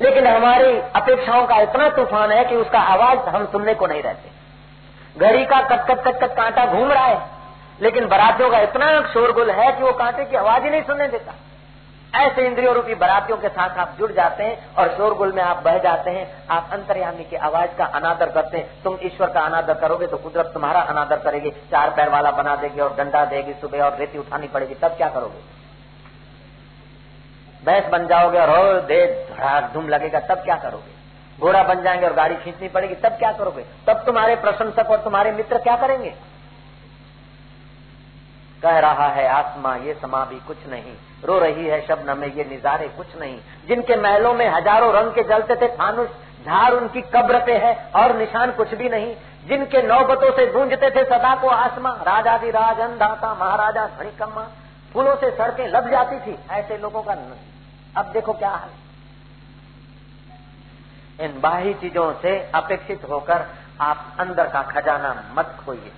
लेकिन हमारी अपेक्षाओं का इतना तूफ़ान है कि उसका आवाज़ हम सुनने को नहीं रहते। घड़ी का कट कट कट कट कांटा घूम रहा है, लेकिन बरातियों का इतना शोरगुल है कि वो कांटे की आवाज़ ही नहीं सुनने देता। ऐसे इंद्रियों रूपी बरातियों के साथ आप जुड़ जाते हैं और शोरगुल में आप बह जाते हैं, आप अंतर्यामी की आवाज़ का अनादर करते हैं। तुम ईश्वर का अनादर करोगे तो कुदरत तुम्हारा अनादर करेगी, चार पैर वाला बना देगी और डंडा देगी, सुबह और रेती उठानी पड़ेगी, तब क्या करोगे? भैंस बन जाओगे और दे धड़ाक धूम लगेगा, तब क्या करोगे? घोड़ा बन जाएँगे और गाड़ी खींचनी पड़ेगी, तब क्या करोगे? तब तुम्हारे प्रशंसक और तुम्हारे मित्र क्या करेंगे? कह रहा है, आत्मा, ये समा भी कुछ नहीं। रो रही है शब्द में, ये निजारे कुछ नहीं। जिनके महलों में हज़ारों रंग के जलते थे, फानुष, झार उनकी कब्र पे है, और निशान कुछ भी नहीं। जिनके नौबतों से गूंजते थे सदा को आसमा राज अंधाता महाराजा धनिकम्मा फूलों से सड़कें लग जाती थी। ऐसे लोगों का अब देखो क्या हाल। इन बाही चीज़ों से अपेक्षित होकर आप अंदर का खजाना मत खोइए।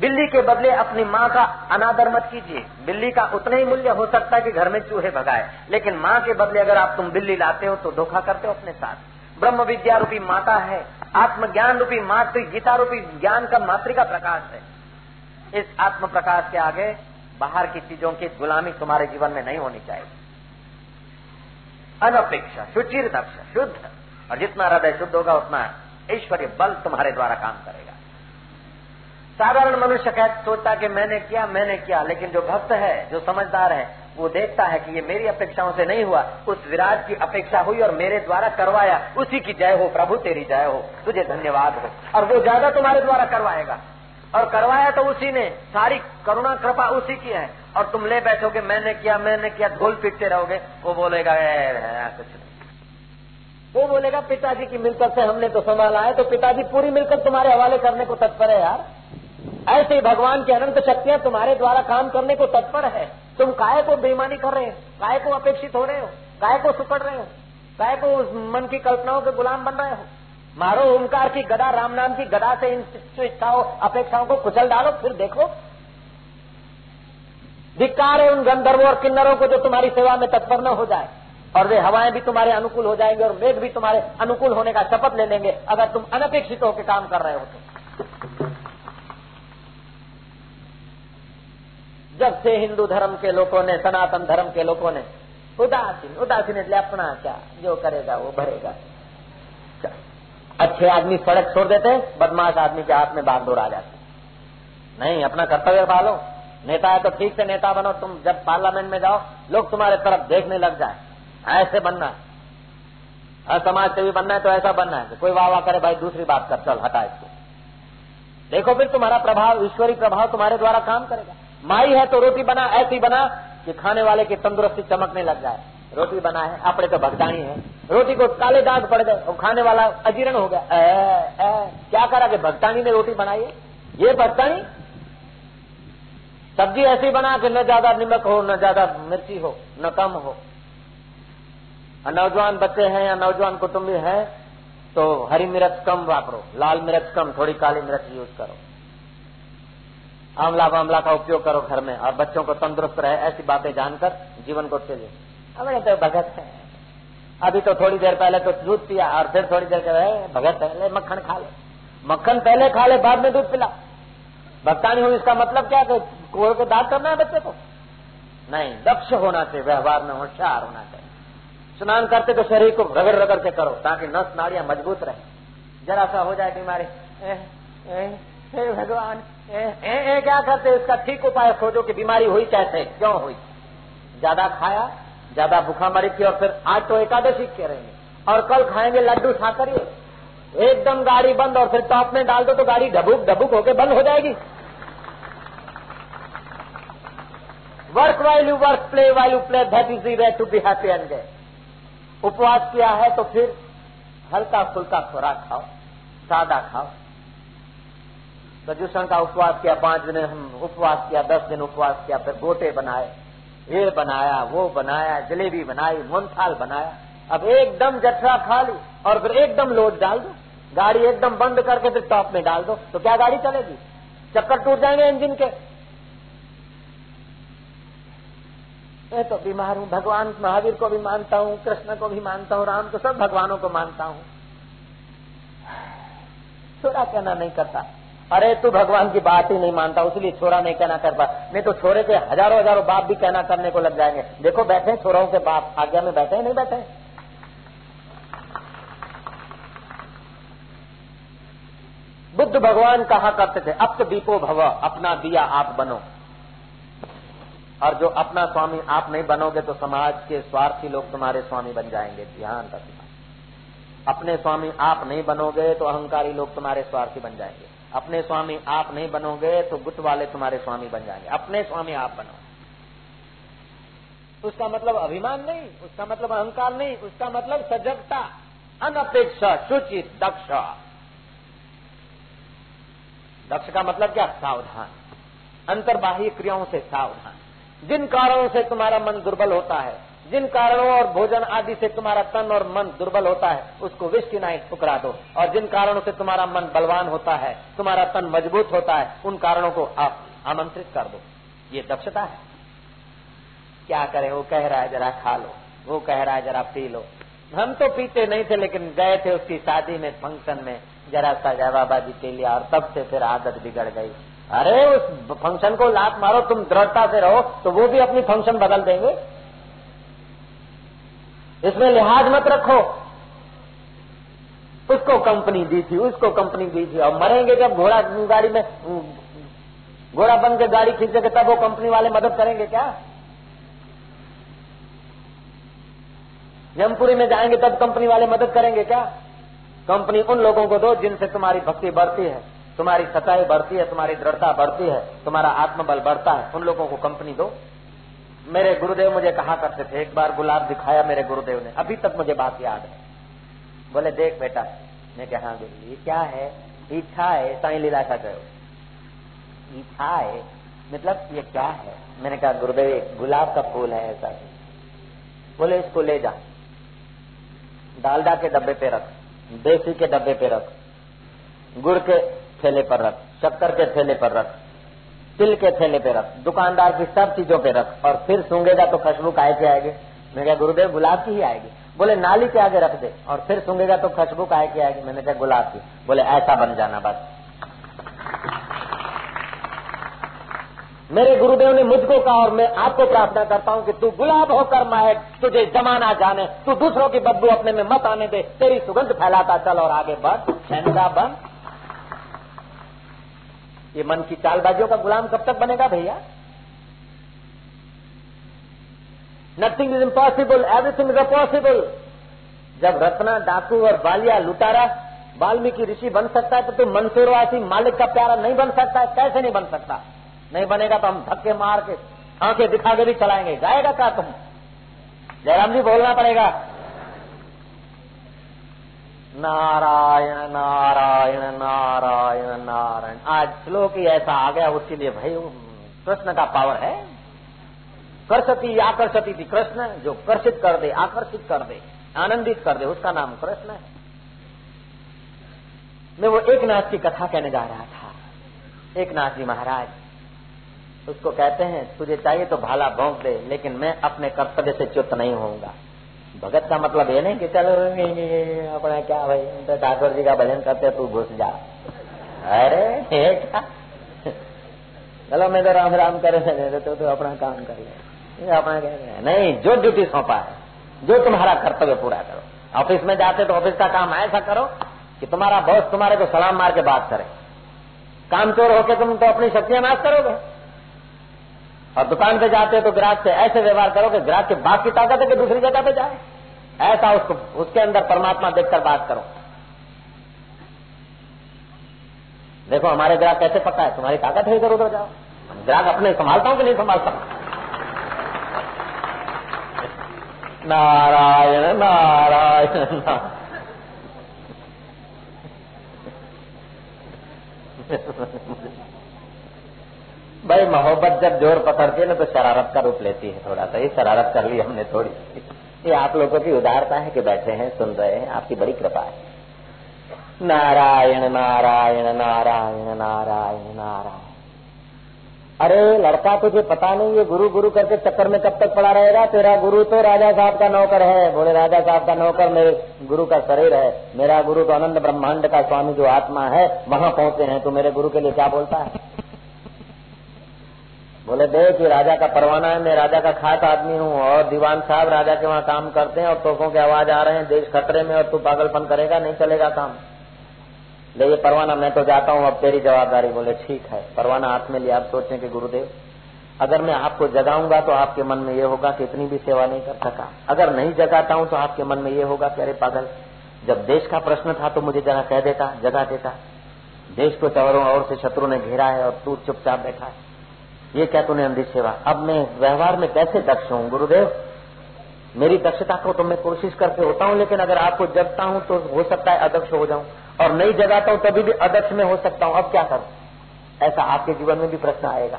बिल्ली के बदले अपनी माँ का अनादर मत कीजिए। बिल्ली का उतना ही मूल्य हो सकता है कि घर में चूहे भगाए। लेकिन माँ के बदले अगर आप तुम बिल्ली लाते हो तो धोखा करते हो अपने साथ। ब्रह्म विद्या रूपी माता है। आत्मज्ञान रूपी मातृ, गीता रूपी ज्ञान का मातृ का प्रकाश है। इस आत्म प्रकाश के आगे बाहर की चीज़ों की गुलामी तुम्हारे जीवन में नहीं होनी चाहिए। अनपेक्षा, सुचिर दक्ष शुद्ध। और जितना हृदय शुद्ध होगा, उतना ऐश्वर्य बल तुम्हारे द्वारा काम करेगा। साधारण मनुष्य कह सोचता कि मैंने किया मैंने किया, लेकिन जो भक्त है, जो समझदार है, वो देखता है कि ये मेरी अपेक्षाओं से नहीं हुआ। उस विराट की अपेक्षा हुई और मेरे द्वारा करवाया। उसी की जय हो, प्रभु तेरी जय हो, तुझे धन्यवाद हो। और वो ज़्यादा तुम्हारे द्वारा करवाएगा। और करवाया तो उसी ने। सारी करुणा, कृपा उसी की है। और तुम ले बैठोगे, मैंने किया मैंने किया, ढोल पीटते रहोगे। वो बोलेगा कुछ नहीं। वो बोलेगा, पिताजी की मिलकर से हमने तो संभाला है तो पिताजी पूरी मिलकर तुम्हारे हवाले करने को तत्पर है यार। ऐसे ही भगवान की अनंत शक्तियाँ तुम्हारे द्वारा काम करने को तत्पर है। तुम काय को बेईमानी कर रहे हो? काय को अपेक्षित हो रहे हो? काय को सुपड़ रहे हो? काय को मन की कल्पनाओं के गुलाम बन रहे हो? मारो ओंकार की गदा, राम नाम की गदा से इन इच्छाओं, अपेक्षाओं को कुचल डालो, फिर देखो। धिक्कार है उन गंधर्वों और किन्नरों को जो तुम्हारी सेवा में तत्पर न हो जाए। और वे हवाएँ भी तुम्हारे अनुकूल हो जाएँगे और मेघ भी तुम्हारे अनुकूल होने का शपथ ले लेंगे, अगर तुम अनपेक्षित होकर काम कर रहे हो तो। जब से हिंदू धर्म के लोगों ने, सनातन धर्म के लोगों ने उदासीन उदासीन अपना क्या, जो करेगा वो भरेगा। अच्छे आदमी सड़क छोड़ देते बदमाश आदमी के हाथ में बागडोर आ जाते नहीं, अपना कर्तव्य पालो। नेता है तो ठीक से नेता बनो, तुम जब पार्लियामेंट में जाओ, लोग तुम्हारे तरफ़ देखने लग जाए। ऐसे बनना है। समाज से भी बनना है तो ऐसा बनना है कोई वाह वाह करे, भाई दूसरी बात कर, चल, हटा इसको। देखो फिर तुम्हारा प्रभाव, ईश्वरी प्रभाव तुम्हारे द्वारा काम करेगा। माई है तो रोटी बना, ऐसी बना कि खाने वाले की तंदुरुस्ती चमकने लग जाए। रोटी बना है अपने तो भगदानी है। रोटी को काले दाग पड़ गए खाने वाला अजीर्ण हो गया। ए, ए, क्या करा कि भगतानी ने रोटी बनाई है? ये भगतानी सब्ज़ी ऐसी बना कि न ज़्यादा नमक हो न ज़्यादा मिर्ची हो न कम हो। नौजवान बच्चे हैं या नौजवान कुटुंबी हैं तो हरी मिर्च कम वापरो लाल मिर्च कम थोड़ी काली मिर्च यूज़ करो। आंवला वामला का उपयोग करो घर में और बच्चों को तंदुरुस्त रहे ऐसी बातें जानकर जीवन को चलिए। अब तो भगत है। अभी तो थोड़ी देर पहले तो दूध पिया और फिर थोड़ी देर के भगत है ले मक्खन खा ले। मक्खन पहले खा ले बाद में दूध पिला। भक्तानी हो इसका मतलब क्या कोई को दाद करना है बच्चे को? नहीं दक्ष होना चाहिए व्यवहार में होशियार होना चाहिए। स्नान करते तो शरीर को रगड़ रगड़ के करो ताकि नस नाड़ियाँ मज़बूत रहे। जरा सा हो जाए बीमारी। भगवान ए, ए, ए, क्या करते इसका ठीक उपाय खोजो कि बीमारी हुई कैसे क्यों हुई? ज़्यादा खाया ज़्यादा भूखा मरी थी और फिर आज तो एकादशी के रहेंगे और कल खाएँगे लड्डू छाकर एकदम गाड़ी बंद और फिर टॉप में डाल दो तो गाड़ी डबुक डबुक होके बंद हो जाएगी। Work while you work play while you play that is the to be happy and उपवास किया है तो फिर हल्का फुल्का खुराक खाओ, सादा खाओ। प्रदूषण का उपवास किया, पाँच दिन हम उपवास किया, दस दिन उपवास किया, फिर गोटे बनाए। ये बनाया, वो बनाया, जलेबी बनाई मुनथाल बनाया। अब एकदम जठरा खा ली और फिर एकदम लोड डाल दो। गाड़ी एकदम बंद करके फिर टॉप में डाल दो। तो क्या गाड़ी चलेगी? चक्कर टूट जाएँगे इंजन के। मैं तो बीमार हूँ, भगवान महावीर को भी मानता हूँ, कृष्ण को भी मानता हूँ, राम को, सब भगवानों को मानता हूँ। थोड़ा कहना नहीं करता। अरे तू भगवान की बात ही नहीं मानता इसलिए छोरा नहीं कहना कर पा नहीं तो छोरे के हज़ारों हज़ारों बाप भी कहना करने को लग जाएँगे। देखो, बैठे छोरों के बाप, आज्ञा में बैठे नहीं बैठे बुद्ध भगवान कहा करते थे? अब तो दीपो भव, अपना दिया आप बनो। और जो अपना स्वामी आप नहीं बनोगे तो समाज के स्वार्थी लोग तुम्हारे स्वामी बन जाएँगे। ध्यान रखना। अपने स्वामी आप नहीं बनोगे तो अहंकारी लोग तुम्हारे स्वार्थी बन जाएँगे। अपने स्वामी आप नहीं बनोगे तो गुट वाले तुम्हारे स्वामी बन जाएँगे। अपने स्वामी आप बनो। उसका मतलब अभिमान नहीं, उसका मतलब अहंकार नहीं, उसका मतलब सजगता, अनपेक्षा सुचित दक्ष। दक्ष का मतलब क्या? सावधान। अंतर्बाह्य क्रियाओं से सावधान। जिन कारणों से तुम्हारा मन दुर्बल होता है जिन कारणों और भोजन आदि से तुम्हारा तन और मन दुर्बल होता है, उसको विष्टि नाइट ठुकरा दो। और जिन कारणों से तुम्हारा मन बलवान होता है, तुम्हारा तन मज़बूत होता है, उन कारणों को आप आमंत्रित कर दो। ये दक्षता है। क्या करें? वो कह रहा है, जरा खा लो। वो कह रहा है, जरा पी लो। हम तो पीते नहीं थे, लेकिन गए थे उसकी शादी में फ़ंक्शन में। जरा सा जवाबाजी के लिया और तब से फिर आदत बिगड़ गई। अरे, उस फ़ंक्शन को लात मारो, तुम दृढ़ता से रहो तो वो भी अपनी फ़ंक्शन बदल देंगे। इसमें लिहाज मत रखो। उसको कंपनी दी थी उसको कंपनी दी थी और मरेंगे जब घोड़ा गाड़ी में, घोड़ा बन के गाड़ी खींचेगा, तब वो कंपनी वाले मदद करेंगे क्या? यमपुरी में जाएँगे, तब कंपनी वाले मदद करेंगे क्या? कंपनी उन लोगों को दो जिनसे तुम्हारी भक्ति बढ़ती है, तुम्हारी सच्चाई बढ़ती है, तुम्हारी दृढ़ता बढ़ती है, तुम्हारा आत्मबल बढ़ता है। उन लोगों को कंपनी दो। मेरे गुरुदेव मुझे कहा करते थे, एक बार गुलाब दिखाया मेरे गुरुदेव ने। अभी तक मुझे बात याद है। बोले, देख बेटा, मैं कहा ये क्या है? इच्छा है, साई लीला का कहो इच्छा है? मतलब ये क्या है? मैंने कहा, गुरुदेव गुलाब का फूल है ऐसा। बोले, इसको ले जा। डालडा के डब्बे पे रख, देसी के डब्बे पे रख, गुड़ के थैले पर रख, शक्कर के थैले पर रख तिल के थैले पे रख, दुकानदार की सब चीज़ों पे रख, और फिर सूंगेगा तो खुशबू काय के आएगी? मैं क्या गुरुदेव, गुलाब की ही आएगी। बोले, नाली के आगे रख दे, और फिर सूंगेगा तो खुशबू काय की आएगी? मैंने कहा, गुलाब की। बोले, ऐसा बन जाना बस। मेरे गुरुदेव ने मुझको कहा, और मैं आपको प्रार्थना करता हूँ कि तू गुलाब होकर महक तुझे जमाना जाने, तू दूसरों की बदबू अपने में मत आने दे, तेरी सुगंध फैलाता चल और आगे बढ़ बन। ये मन की चालबाजियों का गुलाम कब तक बनेगा भैया? Nothing is impossible everything is possible जब रत्ना, डाकू और बालिया लुटारा वाल्मीकि ऋषि बन सकता है तो तुम मंसूरवासी मालिक का प्यारा नहीं बन सकता है, कैसे नहीं बन सकता? नहीं बनेगा तो हम धक्के मार के, आँखें दिखा के भी चलाएँगे। जाएगा क्या तुम? जयराम जी, बोलना पड़ेगा। नारायण नारायण नारायण नारायण। आज श्लोक ही ऐसा आ गया, उसके लिए भाई कृष्ण का पावर है। करसती आकर्षती थी कृष्ण, जो कर्षित कर दे, आकर्षित कर दे, आनंदित कर दे, उसका नाम कृष्ण है। मैं वो एक नाथ की कथा कहने जा रहा था। एक नाथ जी महाराज, उसको कहते हैं, तुझे चाहिए तो भाला भोंक दे, लेकिन मैं अपने कर्तव्य से च्युत नहीं होऊँगा। भगत का मतलब ये नहीं कि चलो अपना क्या भाई तो ठाकुर जी का भजन करते तू घुस जा। अरे क्या? चलो, मैं तो राम राम करे तो तू अपना काम कर ले। अपना कह नहीं, जो ड्यूटी सौंपा है, जो तुम्हारा कर्तव्य पूरा करो। ऑफ़िस में जाते तो ऑफ़िस का काम ऐसा करो कि तुम्हारा बॉस तुम्हारे को सलाम मार के बात करे। काम चोर होके तुम तो अपनी शक्तियाँ नाश करोगे। और दुकान पे जाते हो तो ग्राहक से ऐसे व्यवहार करो कि ग्राहक के बाप की ताकत है कि दूसरी जगह पे जाए। ऐसा उसको, उसके अंदर परमात्मा देखकर बात करो। देखो, हमारे ग्राहक कैसे पता है? तुम्हारी ताकत है इधर उधर जाओ। ग्राहक अपने संभालता हूँ कि नहीं संभालता नारायण नारायण नारायण। भाई मोहब्बत जब ज़ोर पकड़ती है ना तो शरारत का रूप लेती है थोड़ा सा। ये शरारत कर ली हमने थोड़ी ये आप लोगों की उदारता है कि बैठे हैं, सुन रहे हैं, आपकी बड़ी कृपा है। नारायण नारायण नारायण नारायण नारायण। अरे, लड़का तुझे पता नहीं, ये गुरु गुरु करके चक्कर में कब तक पड़ा रहेगा? तेरा गुरु तो राजा साहब का नौकर है। बोले, राजा साहब का नौकर मेरे गुरु का शरीर है। मेरा गुरु तो अनंत ब्रह्मांड का स्वामी, जो आत्मा है, वहाँ पहुँचे हैं तो मेरे गुरु के लिए क्या बोलता है? बोले, देख, ये राजा का परवाना है, मैं राजा का खास आदमी हूँ और दीवान साहब राजा के वहाँ काम करते हैं और तोपों के आवाज़ आ रहे हैं, देश खतरे में और तू पागलपन करेगा, नहीं चलेगा काम। ले, ये परवाना, मैं तो जाता हूँ, अब तेरी जवाबदारी। बोले, ठीक है, परवाना हाथ में लिया आप सोचें कि गुरुदेव, अगर मैं आपको जगाऊँगा तो आपके मन में ये होगा कि इतनी भी सेवा नहीं कर सका अगर नहीं जगाता हूँ तो आपके मन में ये होगा कि अरे पागल, जब देश का प्रश्न था तो मुझे जरा कह देता, जगा देता। देश को चवरों और से शत्रु ने घेरा है और तू चुपचाप बैठा है। ये क्या तूने अंधी सेवा? अब मैं व्यवहार में कैसे दक्ष हूँ, गुरुदेव? मेरी दक्षता को तो मैं कोशिश करके होता हूँ, लेकिन अगर आपको जगता हूँ तो हो सकता है अदक्ष हो जाऊँ। और नहीं जगाता हूँ, तभी भी अदक्ष में हो सकता हूँ। अब क्या करूँ? ऐसा आपके जीवन में भी प्रश्न आएगा।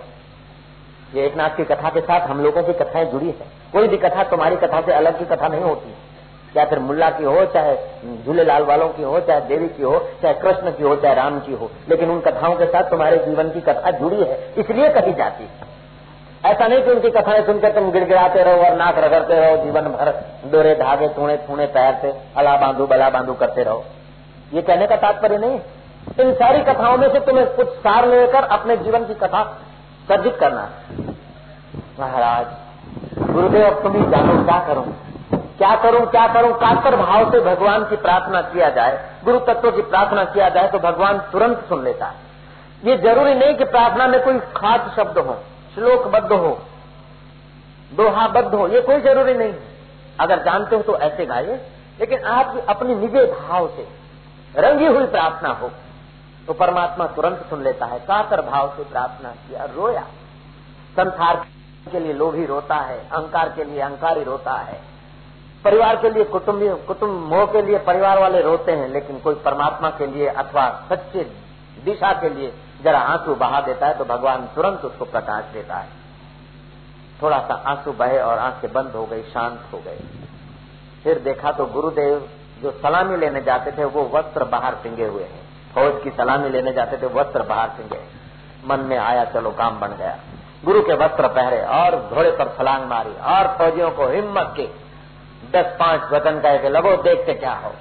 ये एक नाथ की कथा के साथ हम लोगों की कथाएँ जुड़ी है। कोई भी कथा तुम्हारी कथा से अलग की कथा नहीं होती। या फिर मुल्ला की हो, चाहे झूले लाल वालों की हो, चाहे देवी की हो, चाहे कृष्ण की हो, चाहे राम की हो, लेकिन उन कथाओं के साथ तुम्हारे जीवन की कथा जुड़ी है, इसलिए कही जाती है। ऐसा नहीं कि उनकी कथाएँ सुनकर तुम गिड़गिड़ाते रहो और नाक रगड़ते रहो, जीवन भर डोरे धागे, टूणे टूणे पैर से अला बांधू, बला बांधू करते रहो। ये कहने का तात्पर्य नहीं इन सारी कथाओं में से तुम्हें कुछ सार लेकर अपने जीवन की कथा सर्जित करना महाराज, गुरुदेव, अब तुम ही जानो, क्या करूँ? क्या करूँ क्या करूँ? कातर भाव से भगवान की प्रार्थना किया जाए गुरु तत्व की प्रार्थना किया जाए तो भगवान तुरंत सुन लेता है। ये ज़रूरी नहीं कि प्रार्थना में कोई खास शब्द हो, श्लोकबद्ध हो, दोहाबद्ध हो, ये कोई ज़रूरी नहीं है। अगर जानते हो तो ऐसे गाइए, लेकिन आप अपनी निजी भाव से रंगी हुई प्रार्थना हो तो परमात्मा तुरंत सुन लेता है। कातर भाव से प्रार्थना किया, रोया। संसार के लिए लोभी रोता है, अहंकार के लिए अहंकारी रोता है। परिवार के लिए कुटुंबी, कुटुंब मोह के लिए परिवार वाले रोते हैं, लेकिन कोई परमात्मा के लिए अथवा सच्चे दिशा के लिए जरा आँसू बहा देता है तो भगवान तुरंत उसको प्रकाश देता है। थोड़ा सा आँसू बहे और आँखें बंद हो गई, शांत हो गई फिर देखा तो गुरुदेव जो सलामी लेने जाते थे, वो वस्त्र बाहर सिंगे हुए हैं। फौज की सलामी लेने जाते थे, वस्त्र बाहर सिंगे मन में आया, चलो काम बन गया। गुरु के वस्त्र पहरे और घोड़े पर छलांग मारी और फौजियों को हिम्मत के। दस पाँच कह के लगो, देखते क्या हो।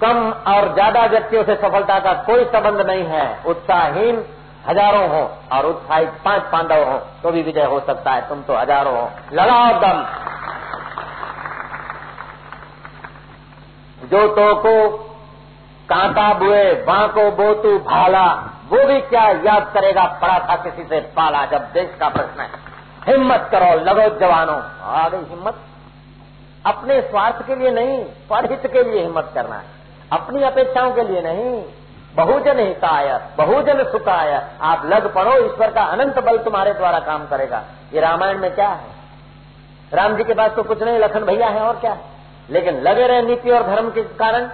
कम और ज़्यादा व्यक्तियों से सफलता का कोई संबंध नहीं है। उत्साहहीन हज़ारों हो और उत्साहित पाँच पांडव हो तो भी विजय हो सकता है। तुम तो हज़ारों हो। लगाओ दम। जो तो को कांटा बुए, बांको, बोतू, भाला, वो भी क्या याद करेगा पड़ा था किसी से पाला, जब देश का प्रश्न है। हिम्मत करो, लगो जवानों। आ गई हिम्मत। अपने स्वार्थ के लिए नहीं परहित के लिए हिम्मत करना है। अपनी अपेक्षाओं के लिए नहीं। बहुजन हिताय, बहुजन सुखाय। आप लग पड़ो, ईश्वर का अनंत बल तुम्हारे द्वारा काम करेगा। ये रामायण में क्या है? राम जी के पास तो कुछ नहीं, लखन भैया है, और क्या? है लेकिन लगे रहे नीति और धर्म के कारण।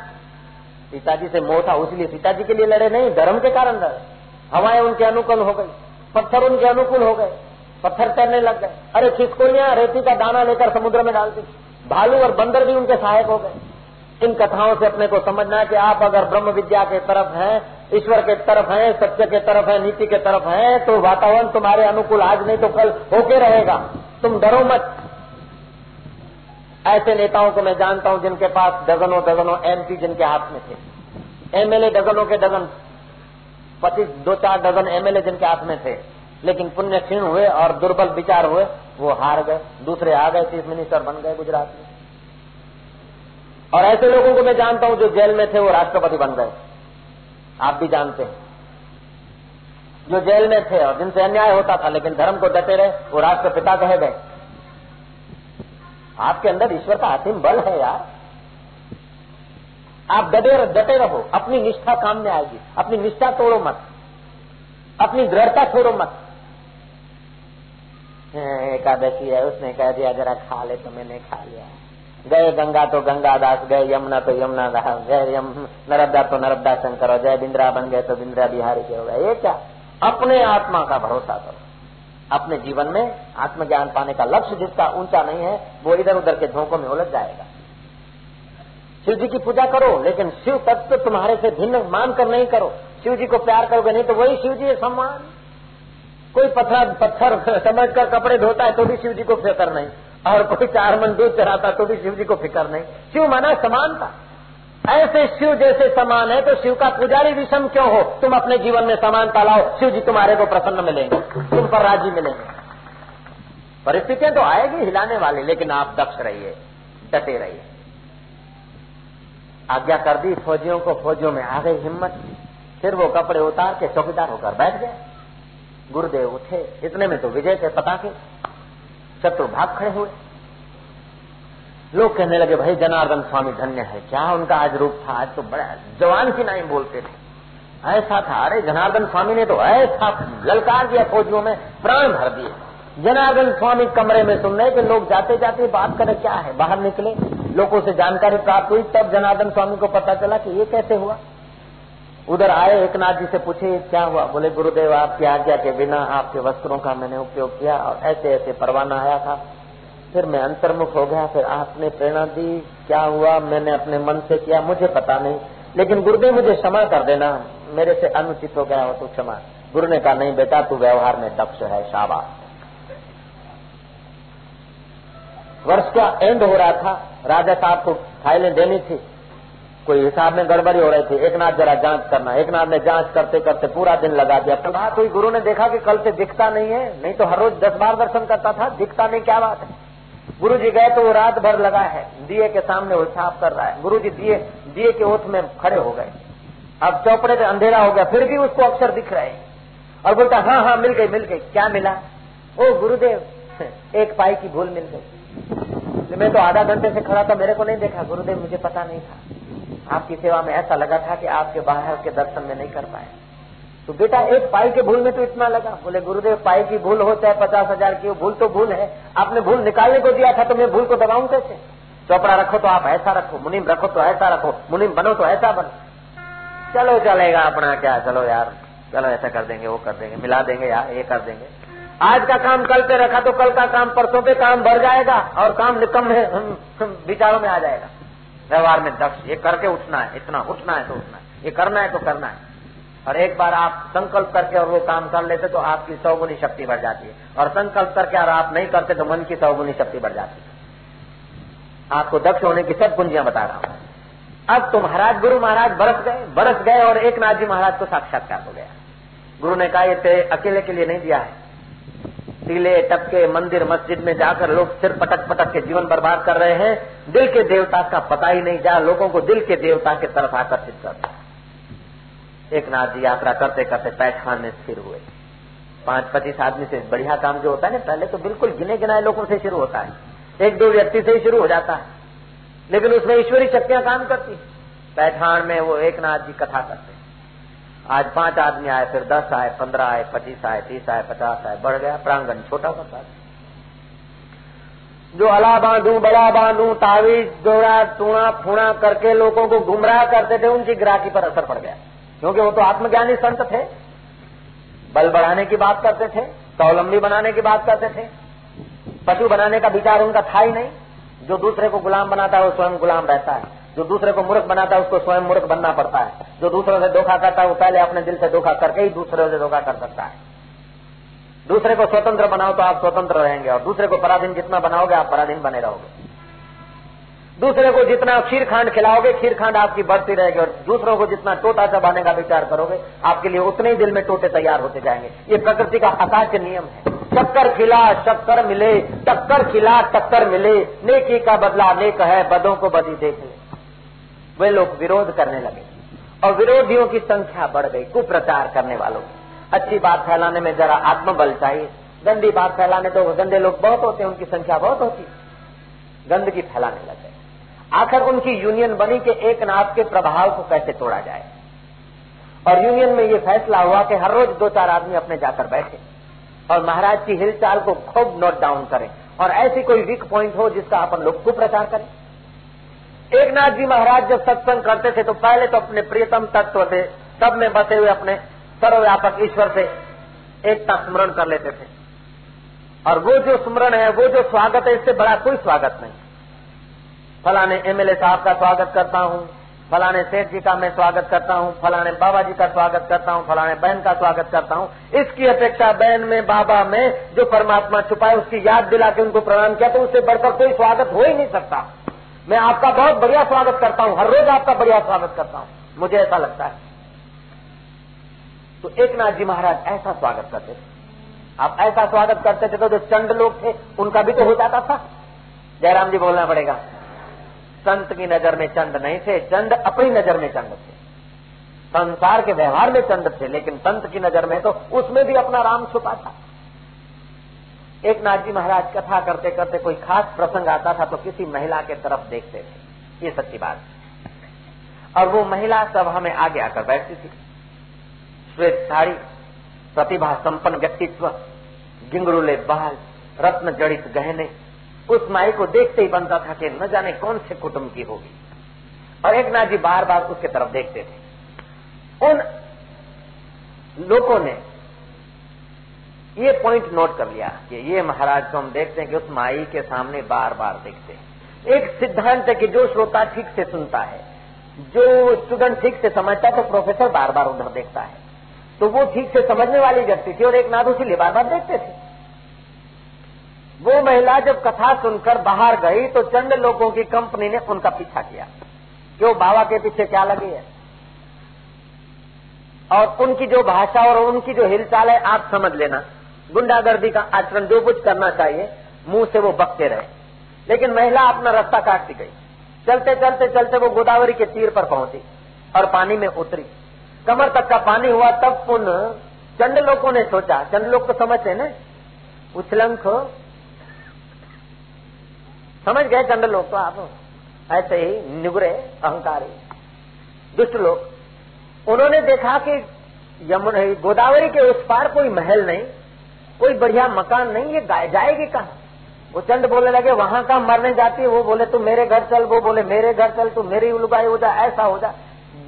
सीताजी से मोह था, उसलिए सीताजी के लिए लड़े नहीं, धर्म के कारण लड़े। हवाएँ उनके अनुकूल हो गई, पत्थर उनके अनुकूल हो गए। पत्थर तैरने लग गए। अरे खिसकोलियाँ रेती का दाना लेकर समुद्र में डालती। भालू और बंदर भी उनके सहायक हो गए। इन कथाओं से अपने को समझना है कि आप अगर ब्रह्म विद्या के तरफ़ हैं, ईश्वर के तरफ़ हैं, सत्य के तरफ़ है, नीति के तरफ़ हैं तो वातावरण तुम्हारे अनुकूल आज नहीं तो कल होके रहेगा। तुम डरो मत। ऐसे नेताओं को मैं जानता हूँ जिनके पास डजनों डजनों एमपी जिनके हाथ में थे। एमएलए डजनों के डजन, पच्चीस, दो चार डजन एमएलए जिनके हाथ में थे। लेकिन पुण्य क्षीण हुए और दुर्बल विचार हुए, वो हार गए। दूसरे आ गए, चीफ मिनिस्टर बन गए गुजरात में। और ऐसे लोगों को मैं जानता हूँ जो जेल में थे, वो राष्ट्रपति बन गए। आप भी जानते हैं। जो जेल में थे और जिनसे अन्याय होता था, लेकिन धर्म को डटे रहे, वो राष्ट्रपिता कहे गए। आपके अंदर ईश्वर का असीम बल है यार। आप डटे डटे रहो। अपनी निष्ठा काम में आएगी। अपनी निष्ठा तोड़ो मत। अपनी दृढ़ता छोड़ो मत। एकादशी है, उसने कह दिया, जरा खा ले तो मैंने खा लिया। गए गंगा तो गंगा दास गए यमुना तो यमुना दास, गए यम, नर्मदा तो नर्मदा शंकर हो जय बिंद्रा बन गए तो बिंद्रा बिहारी के हो गए। ये क्या? अपने आत्मा का भरोसा करो। अपने जीवन में आत्मज्ञान पाने का लक्ष्य जिसका ऊँचा नहीं है, वो इधर उधर के झोंकों में उलझ जाएगा। शिव जी की पूजा करो, लेकिन शिव तत्व तुम्हारे से भिन्न मान कर नहीं करो। शिव जी को प्यार करोगे नहीं तो वही शिव जी सम्मान। कोई पत्थर पत्थर समझ कर कपड़े धोता है तो भी शिव जी को फ़िक्र नहीं। और कोई चार मन दूध चढ़ाता तो भी शिव जी को फ़िक्र नहीं। शिव माना समानता ऐसे शिव जैसे समान है तो शिव का पुजारी विषम क्यों हो? तुम अपने जीवन में समानता लाओ शिव जी तुम्हारे को प्रसन्न मिलेंगे, तुम पर राज़ी मिलेंगे। परिस्थितियाँ तो आएगी हिलाने वाली, लेकिन आप दक्ष रहिए, डटे रहिए। आज्ञा कर दी, फौजियों को फौजियों में आ गई हिम्मत। फिर वो कपड़े उतार के चौकीदार होकर बैठ गए। गुरुदेव उठे, इतने में तो विजय के पता के शत्रु भाग खड़े हुए। लोग कहने लगे, भाई जनार्दन स्वामी धन्य है, क्या उनका आज रूप था? आज तो बड़ा जवान की नाई बोलते थे। ऐसा था, अरे जनार्दन स्वामी ने तो ऐसा ललकार दिया फौजियों में, प्राण भर दिए। जनार्दन स्वामी कमरे में सुन रहे कि लोग जाते जाते बात करें, क्या है? बाहर निकले, लोगों से जानकारी प्राप्त हुई, तब जनार्दन स्वामी को पता चला कि ये कैसे हुआ। उधर आए, एक नाथ जी से पूछे, क्या हुआ? बोले, गुरुदेव, आपकी आज्ञा के बिना आपके वस्त्रों का मैंने उपयोग किया और ऐसे ऐसे परवाना आया था। फिर मैं अंतर्मुख हो गया, फिर आपने प्रेरणा दी। क्या हुआ? मैंने अपने मन से किया, मुझे पता नहीं। लेकिन गुरुदेव, मुझे क्षमा कर देना। मेरे से अनुचित हो गया हो तो क्षमा। गुरु ने कहा, नहीं बेटा, तू व्यवहार में दक्ष है, शाबाश। वर्ष का एंड हो रहा था। राजा साहब को फाइलें देनी थी। कोई हिसाब में गड़बड़ी हो रही थी, एक नाथ जरा जाँच करना, एक नाथ ने जाँच करते करते पूरा दिन लगा दिया। प्रभात हुई गुरु ने देखा कि कल से दिखता नहीं है? नहीं तो हर रोज दस बार दर्शन करता था, दिखता नहीं, क्या बात है? गुरु जी गए तो वो रात भर लगा है, दिए के सामने वो हिसाब कर रहा है। गुरु जी दिए दिए के ओथ में खड़े हो गए। अब चौपड़े पे अंधेरा हो गया, फिर भी उसको अक्षर दिख रहे हैं। और बोलता हाँ हाँ मिल गई मिल गई, क्या मिला? ओ, गुरुदेव, एक पाई की भूल मिल गई। मैं तो आधा घंटे से खड़ा था, मेरे को नहीं देखा, गुरुदेव, मुझे पता नहीं था। आपकी सेवा में ऐसा लगा था कि आपके बाहर के दर्शन में नहीं कर पाए। तो बेटा, एक पाई के भूल में तो इतना लगा। बोले, गुरुदेव, पाई की भूल हो चाहे पचास हज़ार की भूल तो भूल है। आपने भूल निकालने को दिया था तो मैं भूल को दबाऊं कैसे? चौपड़ा रखो तो आप ऐसा रखो, मुनिम रखो तो ऐसा रखो, मुनिम बनो तो ऐसा बनो। चलो, चलेगा अपना क्या, चलो यार, चलो, ऐसा कर देंगे, वो कर देंगे, मिला देंगे यार, ये कर देंगे। आज का काम कल पे रखा तो कल का काम परसों पे काम बढ़ जाएगा, और काम निकम है विचारों में आ जाएगा। व्यवहार में दक्ष। ये करके उठना है, इतना उठना है तो उठना है। ये करना है तो करना है। और एक बार आप संकल्प करके और वो काम कर लेते तो आपकी सौगुनी शक्ति बढ़ जाती है। और संकल्प करके और आप नहीं करते तो मन की सौगुनी शक्ति बढ़ जाती है। आपको दक्ष होने की सब कुंजियाँ बता रहा हूँ। अब तो महाराज, गुरु महाराज बरस गए बरस गए और एक नाथ जी महाराज को साक्षात्कार हो गया। गुरु ने कहा, ये अकेले के लिए नहीं दिया है। टीले टपके मंदिर मस्जिद में जाकर लोग सिर पटक पटक के जीवन बर्बाद कर रहे हैं। दिल के देवता का पता ही नहीं जा लोगों को दिल के देवता के तरफ़ आकर्षित करता है एक नाथ जी यात्रा करते करते पैठान में स्थिर हुए। पाँच पच्चीस आदमी से बढ़िया काम जो होता है ना, पहले तो बिल्कुल गिने गिनाए लोगों से शुरू होता है। एक दो व्यक्ति से ही शुरू हो जाता है। लेकिन उसमें ईश्वरी शक्तियाँ काम करती। पैठान में वो एक नाथ जी कथा करते। आज पाँच आदमी आए, फिर दस आए, पंद्रह आए, पच्चीस आए, तीस आए, पचास आए, बढ़ गया, प्रांगण छोटा होता जो अला बांधू, बड़ा बांधू, तावीज, जोड़ा टूणा फूणा करके लोगों को गुमराह करते थे, उनकी ग्राहकी पर असर पड़ गया। क्योंकि वो तो आत्मज्ञानी संत थे। बल बढ़ाने की बात करते थे, स्वावलंबी बनाने की बात करते थे। पशु बनाने का विचार उनका था ही नहीं। जो दूसरे को गुलाम बनाता है, वो स्वयं गुलाम रहता है। जो दूसरे को मूर्ख बनाता है, उसको स्वयं मूर्ख बनना पड़ता है। जो दूसरों से धोखा करता है, वो पहले अपने दिल से धोखा करके ही दूसरे से धोखा कर सकता है। दूसरे को स्वतंत्र बनाओ तो आप स्वतंत्र रहेंगे, और दूसरे को पराधीन जितना बनाओगे, आप पराधीन बने रहोगे। दूसरे को जितना खीर खांड खिलाओगे खीर खांड आपकी बढ़ती रहेगी, और दूसरों को जितना टोटा चबाने का विचार करोगे, आपके लिए उतने ही दिल में टोटे तैयार होते जाएँगे। ये प्रकृति का अकाश नियम है। चक्कर खिला, चक्कर मिले टक्कर खिला टक्कर मिले, नेकी का बदला, नेक है, बदों को बदी देख। वे लोग विरोध करने लगे। और विरोधियों की संख्या बढ़ गई, कुप्रचार करने वालों की। अच्छी बात फैलाने में जरा आत्मबल चाहिए। गंदी बात फैलाने तो गंदे लोग बहुत होते हैं, उनकी संख्या बहुत होती गंदगी फैलाने लगे आखिर उनकी यूनियन बनी कि एक नाथ के प्रभाव को कैसे तोड़ा जाए? और यूनियन में ये फैसला हुआ कि हर रोज दो चार आदमी अपने जाकर बैठे। और महाराज की हिलचाल को खूब नोट डाउन करें। और ऐसी कोई वीक पॉइंट हो जिसका अपन लोग को प्रचार करें। एक नाथ जी महाराज जब सत्संग करते थे तो पहले तो अपने प्रियतम तत्व थे। सब में बसे हुए अपने सर्वव्यापक ईश्वर से एकता स्मरण कर लेते थे। और वो जो स्मरण है, वो जो स्वागत है, इससे बड़ा कोई स्वागत नहीं। फलाने एमएलए साहब का स्वागत करता हूँ, फलाने सेठ जी का मैं स्वागत करता हूँ, फलाने बाबा जी का स्वागत करता हूँ, फलाने बहन का स्वागत करता हूँ। इसकी अपेक्षा बहन में, बाबा में जो परमात्मा छुपा है उसकी याद दिला के उनको प्रणाम किया तो उससे बढ़कर कोई स्वागत हो ही नहीं सकता। मैं आपका बहुत बढ़िया स्वागत करता हूँ, हर रोज आपका बढ़िया स्वागत करता हूँ। मुझे ऐसा लगता है। तो एक नाथ जी महाराज ऐसा स्वागत करते थे। आप ऐसा स्वागत करते थे तो जो चंड लोग थे, उनका भी तो हो जाता था। जयराम जी बोलना पड़ेगा, संत की नज़र में चंड नहीं थे, चंड अपनी नज़र में चंड थे। संसार के व्यवहार में चंड थे, लेकिन संत की नज़र में तो उसमें भी अपना राम छुपा था। एक नाथ जी महाराज कथा करते करते कोई खास प्रसंग आता था तो किसी महिला के तरफ़ देखते थे। ये सच्ची बात और वो महिला सभा में आगे आकर बैठती थी। श्वेत साड़ी, प्रतिभा संपन्न व्यक्तित्व गिंगड़ुले बाल, रत्न जड़ित गहने, उस माई को देखते ही बनता था कि न जाने कौन से कुटुंब की होगी। और एक नाथ जी बार बार उसके तरफ़ देखते थे। उन लोगों ने ये पॉइंट नोट कर लिया कि ये महाराज को हम देखते हैं कि उस माई के सामने बार बार देखते हैं। एक सिद्धांत है कि जो श्रोता ठीक से सुनता है, जो स्टूडेंट ठीक से समझता है तो प्रोफेसर बार बार उधर देखता है। तो वो ठीक से समझने वाली व्यक्ति थी और एक नाथ उसी बार बार देखते थे। वो महिला जब कथा सुनकर बाहर गई तो चंद लोगों की कंपनी ने उनका पीछा किया। कि वो बाबा के पीछे क्या लगी? है और उनकी जो भाषा और उनकी जो हिलचाल है, आप समझ लेना। गुंडागर्दी का आचरण जो कुछ करना चाहिए, मुँह से वो बकते रहे। लेकिन महिला अपना रास्ता काटती गई। चलते चलते चलते वो गोदावरी के तीर पर पहुँची और पानी में उतरी। कमर तक का पानी हुआ तब उन चंड लोगों ने सोचा। चंड लोग तो समझते ना? उछलंक समझ गए चंड लोग तो आप? ऐसे ही निगुरे, अहंकारी, दुष्ट लोग। उन्होंने देखा कि यमुना, गोदावरी के उस पार कोई महल नहीं। कोई बढ़िया मकान नहीं ये जाएगी कहा? वो चंद बोले लगे, वहाँ का मरने जाती है? वो बोले, तू मेरे घर चल। वो बोले, मेरे घर चल, तू मेरी उलगाई हो जा, ऐसा हो जा।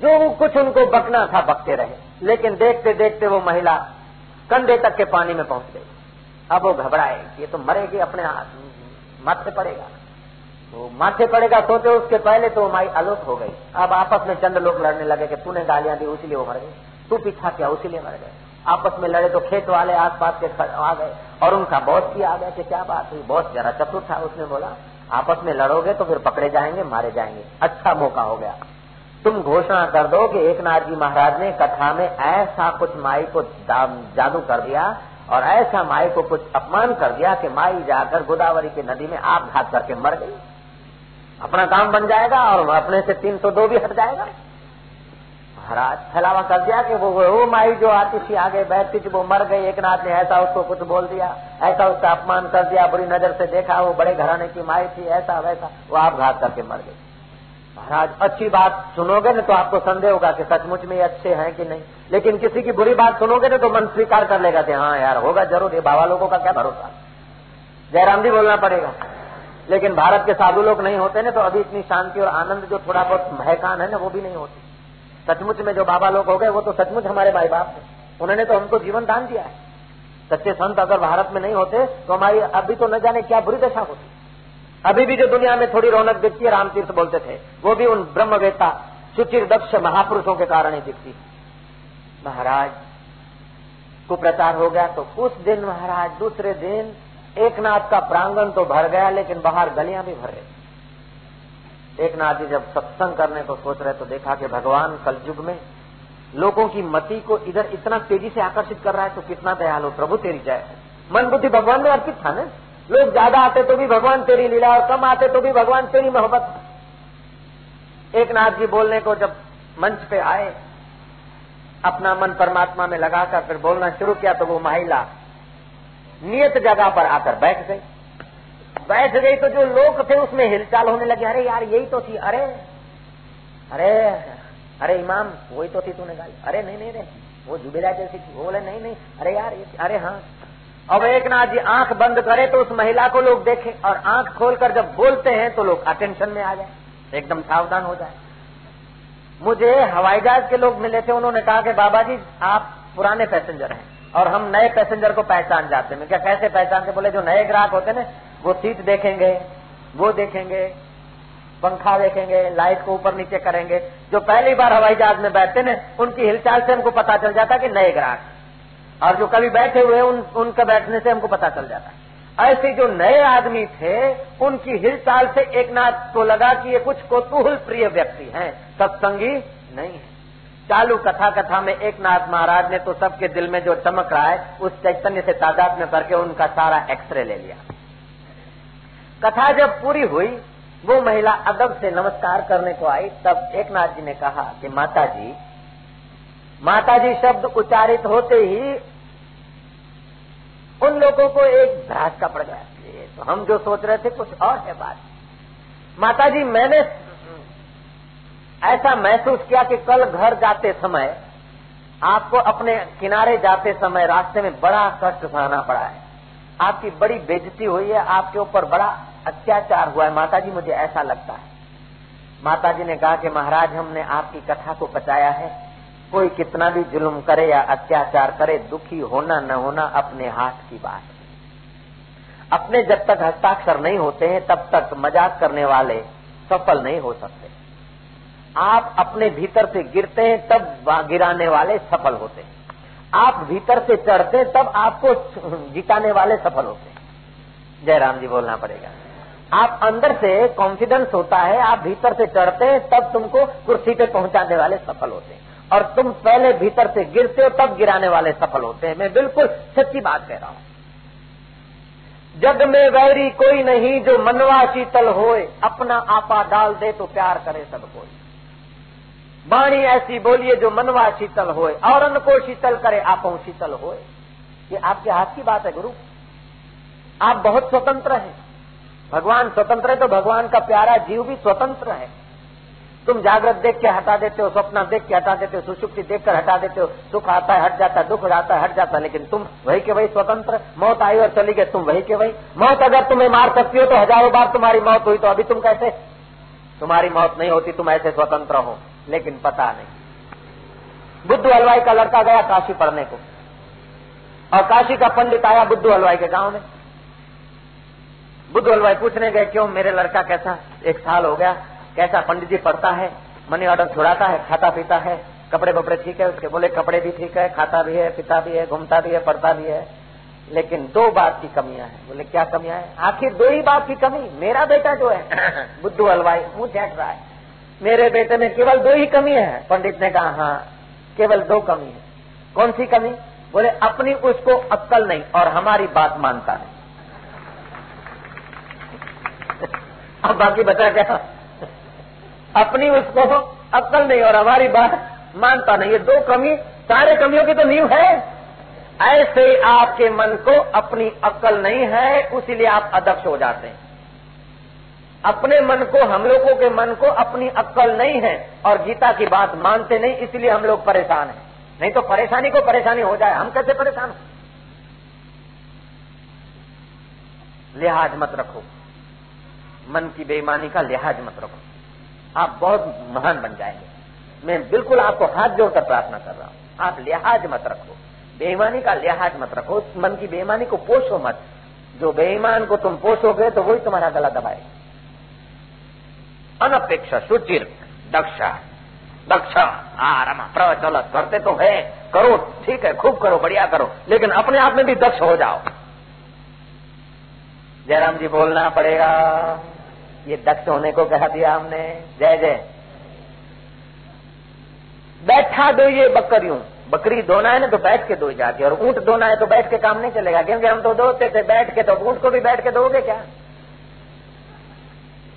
जो कुछ उनको बकना था, बकते रहे। लेकिन देखते देखते वो महिला कंधे तक के पानी में पहुँच गई। अब वो घबराए ये तो मरेगी अपने माथे पड़ेगा। तो माथे पड़ेगा, सोचे उसके पहले तो माई आलोक हो गई। अब आपस में चंद लोग लड़ने लगे कि तूने गालियाँ दी उसीलिए वो मर गई। तू पीछा किया उसीलिए मर गए आपस में लड़े तो खेत वाले आसपास के आ गए। और उनका बॉस भी आ गया कि क्या बात हुई? बॉस जरा चतुर था, उसने बोला, आपस में लड़ोगे तो फिर पकड़े जाएँगे, मारे जाएँगे। अच्छा मौका हो गया। तुम घोषणा कर दो कि एक नाथ जी महाराज ने कथा में ऐसा कुछ माई को जादू कर दिया और ऐसा माई को कुछ अपमान कर दिया कि माई जाकर गोदावरी की नदी में आप घात करके मर गई। अपना काम बन जाएगा और अपने से तीन सौ दो भी हट जाएगा। महाराज फैलावा कर दिया कि वो वो माई जो आती थी आगे बैठती थी, वो मर गई। एक नाथ ने ऐसा उसको कुछ बोल दिया, ऐसा उसका अपमान कर दिया, बुरी नज़र से देखा, वो बड़े घराने की माई थी, ऐसा वैसा, वो आप घात करके मर गई। महाराज, अच्छी बात सुनोगे ना तो आपको संदेह होगा कि सचमुच में अच्छे हैं कि नहीं। लेकिन किसी की बुरी बात सुनोगे ना तो मन स्वीकार कर लेगा कि हाँ यार, होगा ज़रूर, ये बाबा लोगों का क्या भरोसा? जयराम जी बोलना पड़ेगा। लेकिन भारत के साधु लोग नहीं होते ना तो अभी इतनी शांति और आनंद जो थोड़ा बहुत महकान है ना, वो भी नहीं होती। सचमुच में जो बाबा लोग हो गए, वो तो सचमुच हमारे भाई बाप थे उन्होंने तो हमको जीवन दान दिया है। सच्चे संत अगर भारत में नहीं होते तो हमारी अभी तो न जाने क्या बुरी दशा होती। अभी भी जो दुनिया में थोड़ी रौनक दिखती है, रामतीर्थ बोलते थे, वो भी उन ब्रह्मवेता सुचिर दक्ष महापुरुषों के कारण ही दिखती। महाराज को प्रचार हो गया तो उस दिन महाराज, दूसरे दिन, एक नाथ का प्रांगण तो भर गया, लेकिन बाहर गलियाँ भी भर गई एक नाथ जी जब सत्संग करने को सोच रहे तो देखा कि भगवान कलयुग में लोगों की मति को इधर इतना तेज़ी से आकर्षित कर रहा है तो कितना दयालु। प्रभु तेरी जय। मन बुद्धि भगवान में अर्पित था ना? लोग ज़्यादा आते तो भी भगवान तेरी लीला और कम आते तो भी भगवान तेरी मोहब्बत। एक नाथ जी बोलने को जब मंच पे आए, अपना मन परमात्मा में लगाकर फिर बोलना शुरू किया तो वो महिला नियत जगह पर आकर बैठ गई। बैठ गई तो जो लोग थे उसमें हिलचाल होने लगे। अरे यार, यही तो थी। अरे अरे अरे इमाम, वही तो थी तूने गाली अरे, नहीं नहीं रे वो जुबेला जैसी थी। बोले, नहीं नहीं, अरे यार अरे हाँ। अब एक नाथ जी आँख बंद करे तो उस महिला को लोग देखे और आँख खोलकर जब बोलते हैं तो लोग अटेंशन में आ जाए। एकदम सावधान हो जाए। मुझे हवाई जहाज़ के लोग मिले थे। उन्होंने कहा कि बाबा जी आप पुराने पैसेंजर हैं और हम नए पैसेंजर को पहचान जाते हैं। क्या, कैसे पहचानते बोले, जो नए ग्राहक होते ना वो सीट देखेंगे वो देखेंगे पंखा देखेंगे लाइट को ऊपर नीचे करेंगे। जो पहली बार हवाई जहाज़ में बैठते ना उनकी हिलचाल से हमको पता चल जाता कि नए ग्राहक और जो कभी बैठे हुए उन, उनके बैठने से हमको पता चल जाता ऐसे जो नए आदमी थे उनकी हिलचाल से एक नाथ को लगा कि ये कुछ कोतूहल प्रिय व्यक्ति हैं। सत्संगी नहीं है। चालू कथा कथा में एक नाथ महाराज ने तो सबके दिल में जो चमक रहा है उस चैतन्य से तादाद में करके उनका सारा एक्सरे ले लिया। कथा जब पूरी हुई, वो महिला अदब से नमस्कार करने को आई, तब एक नाथ जी ने कहा कि माता जी माता जी शब्द उच्चारित होते ही उन लोगों को एक धरास पड़ गया। तो हम जो सोच रहे थे, कुछ और है बात। माता जी मैंने ऐसा महसूस किया कि कल घर जाते समय, आपको अपने किनारे जाते समय रास्ते में बड़ा कष्ट सहना पड़ा है। आपकी बड़ी बेजती हुई है, आपके ऊपर बड़ा अत्याचार हुआ है। माता जी मुझे ऐसा लगता है। माता जी ने कहा कि महाराज, हमने आपकी कथा को बचाया है। कोई कितना भी जुल्म करे या अत्याचार करे, दुखी होना न होना अपने हाथ की बात अपने जब तक हस्ताक्षर नहीं होते हैं, तब तक मज़ाक करने वाले सफल नहीं हो सकते। आप अपने भीतर से गिरते हैं, तब गिराने वाले सफल होते हैं। आप भीतर से चढ़ते तब आपको जिताने वाले सफल होते जयराम जी, बोलना पड़ेगा। आप अंदर से कॉन्फिडेंस होता है, आप भीतर से चढ़ते हैं, तब तुमको कुर्सी पे पहुँचाने वाले सफल होते हैं। और तुम पहले भीतर से गिरते हो, तब गिराने वाले सफल होते हैं। मैं बिल्कुल सच्ची बात कह रहा हूँ। जग में वैरी कोई नहीं, जो मनवा शीतल होए, अपना आपा डाल दे तो प्यार करे सब कोई। वाणी ऐसी बोलिए जो मनवा शीतल होए और को शीतल करे, आप शीतल होए। ये आपके हाथ की बात है, गुरु। आप बहुत स्वतंत्र हैं। भगवान स्वतंत्र है तो भगवान का प्यारा जीव भी स्वतंत्र है। तुम जागृत देख के हटा देते हो सपना देख के हटा देते हो सुषुप्ति देख कर हटा देते हो, सुख आता है, हट जाता है, दुख आता है, हट जाता है, लेकिन तुम वही के वही स्वतंत्र। मौत आई और चली गई, तुम वही के वही। मौत अगर तुम्हें मार सकती हो तो हज़ारों बार तुम्हारी मौत हुई तो अभी तुम कैसे? तुम्हारी मौत नहीं होती, तुम ऐसे स्वतंत्र हो। लेकिन पता नहीं। बुद्धू हलवाई का लड़का गया काशी पढ़ने को। और काशी का पंडित आया बुद्धू हलवाई के गाँव में। बुद्धू हलवाई पूछने गए, क्यों मेरे लड़का कैसा? एक साल हो गया, कैसा पंडित जी पढ़ता है मनी ऑर्डर छुड़ाता है, खाता पीता है, कपड़े वपड़े ठीक है? उसके बोले, कपड़े भी ठीक है, खाता भी है, पीता भी है, घूमता भी है, पढ़ता भी है, लेकिन दो बात की कमियाँ हैं। बोले, क्या कमियाँ हैं? आखिर दो ही बात की कमी, मेरा बेटा जो है, बुद्धू हलवाई, मुँह झेट रहा है। मेरे बेटे में केवल दो ही कमी है। पंडित ने कहा हाँ केवल दो कमी है। कौन सी कमी? बोले, अपनी उसको अक्कल नहीं, और हमारी बात मानता नहीं अब बाकी बता क्या? अपनी उसको अक्कल नहीं, और हमारी बात मानता नहीं। ये दो कमी, सारे कमियों की तो नींव है। ऐसे आपके मन को अपनी अक्कल नहीं है, उसीलिए आप अध्यक्ष हो जाते हैं। अपने मन को, हम लोगों के मन को अपनी अक्कल नहीं है और गीता की बात मानते नहीं, इसलिए हम लोग परेशान हैं। नहीं तो परेशानी को परेशानी हो जाए, हम कैसे परेशान हो? लिहाज मत रखो। मन की बेईमानी का लिहाज मत रखो। आप बहुत महान बन जाएँगे। मैं बिल्कुल आपको हाथ जोड़कर प्रार्थना कर रहा हूँ। आप लिहाज मत रखो। बेईमानी का लिहाज मत रखो। मन की बेईमानी को पोषो मत। जो बेईमान को तुम पोषोगे तो वही तुम्हारा गला दबाएगा। अनपेक्ष सुचिर, दक्ष। दक्ष आराम प्रचल करते तो है। करो, ठीक है, खूब करो, बढ़िया करो। लेकिन अपने आप में भी दक्ष हो जाओ। जयराम जी, बोलना पड़ेगा। ये दक्ष होने को कह दिया हमने। जय जय। बैठा दो ये बकरियों। बकरी धोना है ना तो बैठ के दो जाती है और ऊँट धोना है तो बैठ के काम नहीं चलेगा। क्योंकि हम तो धोते थे। बैठ के तो ऊँट को भी बैठ के दोगे क्या?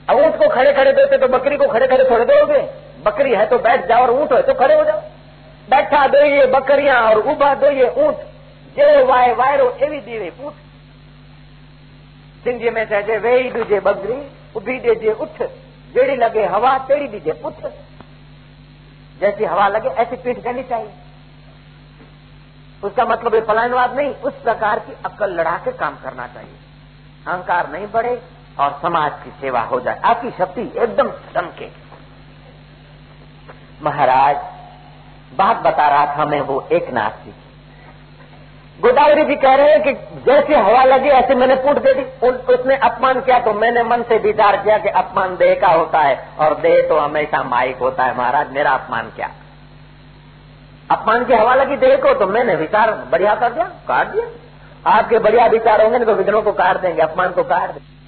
अब ऊंट को खड़े खड़े देते तो बकरी को खड़े खड़े थोड़े दोगे बकरी है तो बैठ जाओ और ऊंट है तो खड़े हो जाओ बैठा दो ये बकरियां और उबा दो ये ऊंट જે વાય વાયરો એવી દેવે પૂઠ સિંધી में કહે वेही दूजे बकरी उभी देजे उठ जेड़ी लगे हवा तेड़ी दीजिए पुठ जैसी हवा लगे ऐसी पीठ करनी चाहिए उसका मतलब ये पलायनवाद नहीं उस प्रकार की अक्ल लड़ा के काम करना चाहिए अहंकार नहीं बढ़े और समाज की सेवा हो जाए। आपकी शक्ति एकदम चमके महाराज, बात बता रहा था मैं वो एक नाथ जी। गोदावरी जी कह रहे हैं कि जैसे हवा लगी, ऐसे मैंने पुट दे दी। उसने अपमान किया तो मैंने मन से विचार किया कि अपमान देह का होता है और देह तो हमेशा माइक होता है। महाराज, मेरा अपमान क्या? अपमान की हवा लगी देह को तो मैंने विचार बढ़िया कर दिया, काट दिया। आपके बढ़िया विचार होंगे ना तो विघ्नों को काट देंगे, अपमान को काट देंगे।